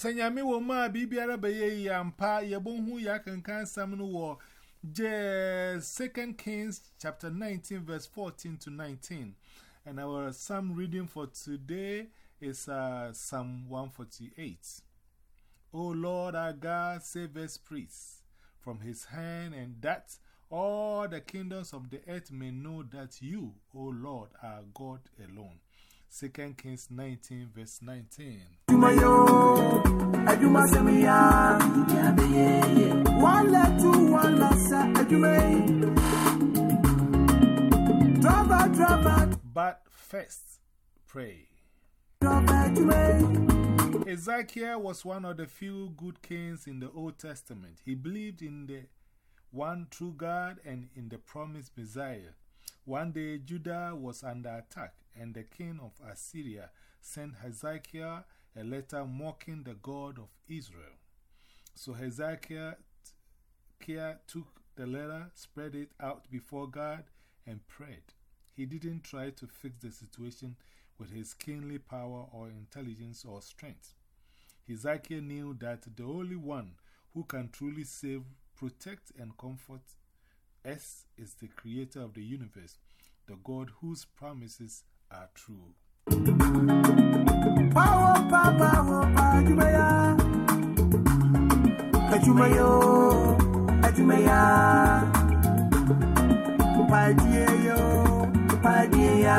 Sanyami wo ma bibiara beye yampa yebonhu ya kankan sam no wo je 2 Kings chapter 19 verse 14 to 19 and our psalm reading for today is uh, Psalm 148 O Lord our God save us priest from his hand and that all the kingdoms of the earth may know that you O Lord are God alone 2 Kings 19 verse 19 Jumayo, Ajuma Semia. One let two, one lassa, Ajume. Drava, drava, But first, pray. Hezekiah was one of the few good kings in the Old Testament. He believed in the one true God and in the promised Messiah. One day, Judah was under attack, and the king of Assyria sent Hezekiah a letter mocking the God of Israel. So Hezekiah took the letter, spread it out before God, and prayed. He didn't try to fix the situation with his kingly power or intelligence or strength. Hezekiah knew that the only one who can truly save, protect, and comfort us is the creator of the universe, the God whose promises are true. Power, papa, Ajumaya. Ajumayo, Ajumaya. Padieyo, Padia.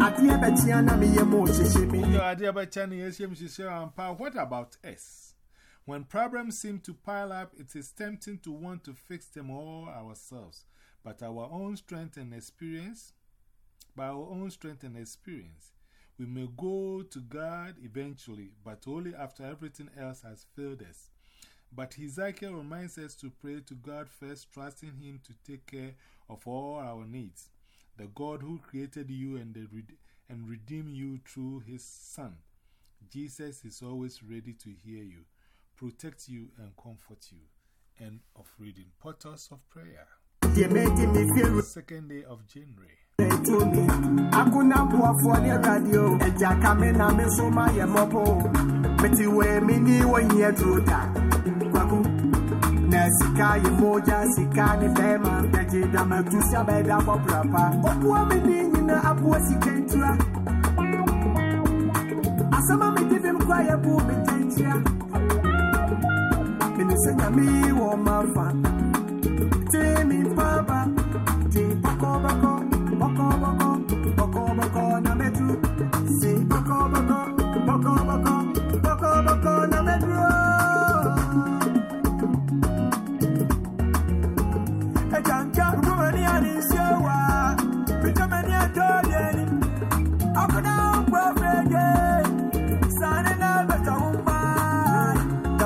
Adia Betiana, me, Yamo, Shishimi. Your idea about China, yes, and power. What about us? When problems seem to pile up, it is tempting to want to fix them all ourselves. But our own strength and experience, by our own strength and experience, we may go to God eventually, but only after everything else has failed us. But Hezekiah reminds us to pray to God first, trusting Him to take care of all our needs. The God who created you and, the and redeemed you through His Son. Jesus is always ready to hear you, protect you, and comfort you. End of reading. Portals of Prayer. You made me feel Second day of January. tuni akuna mboafo ne radio eja kame na me so ma ye mopo meti we mi ni wo hie druta kwaku na sika ye moja sika ni bema eje da ma tu sia be da bo prapa opo mi ni nyina apo sika ntura asama me di bim kwa ye bu me tentia me ni senya mi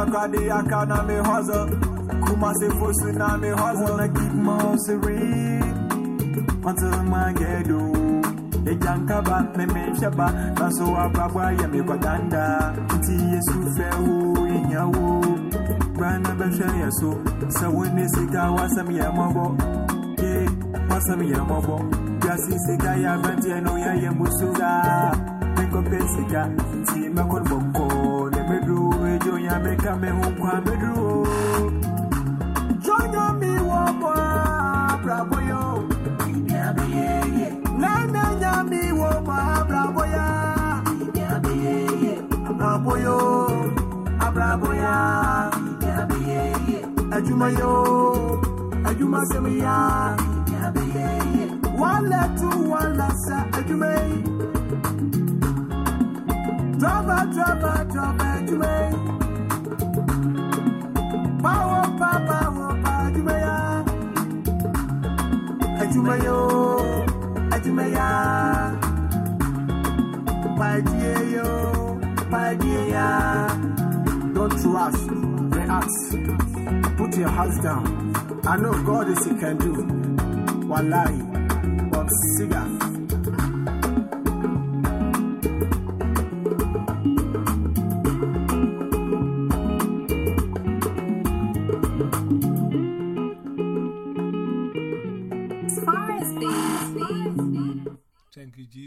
Kakadi akana me hustle. Kuma se fosu na me hustle. Wanna keep my house until my ghetto. Ejankaba, me me shaba, na so abrabwa ya me kwatanda. Nti yesu fe wo inyawo. Brana bɛhwɛ yɛ so sɛ wo ne sika wasɛm yɛ mmɔbɔ ye wasɛm yɛ mmɔbɔ wiase sika yɛ aberanteɛ no yɛyɛ musu daa mekɔpɛ sika nti onyame ka me ho nkwa meduru o Jonya mi wo mo bravo yo. Nana nya mi wo mo bravo ya. Bravo yo. Bravo ya. Ajuma yo. Ajuma semi ya. One let two one last Ajuma Drama drama drama Ajuma yo Ajuma ya Padie yo Don't trust, react. Put your hands down. I know God is He can do. Wallahi, but siga.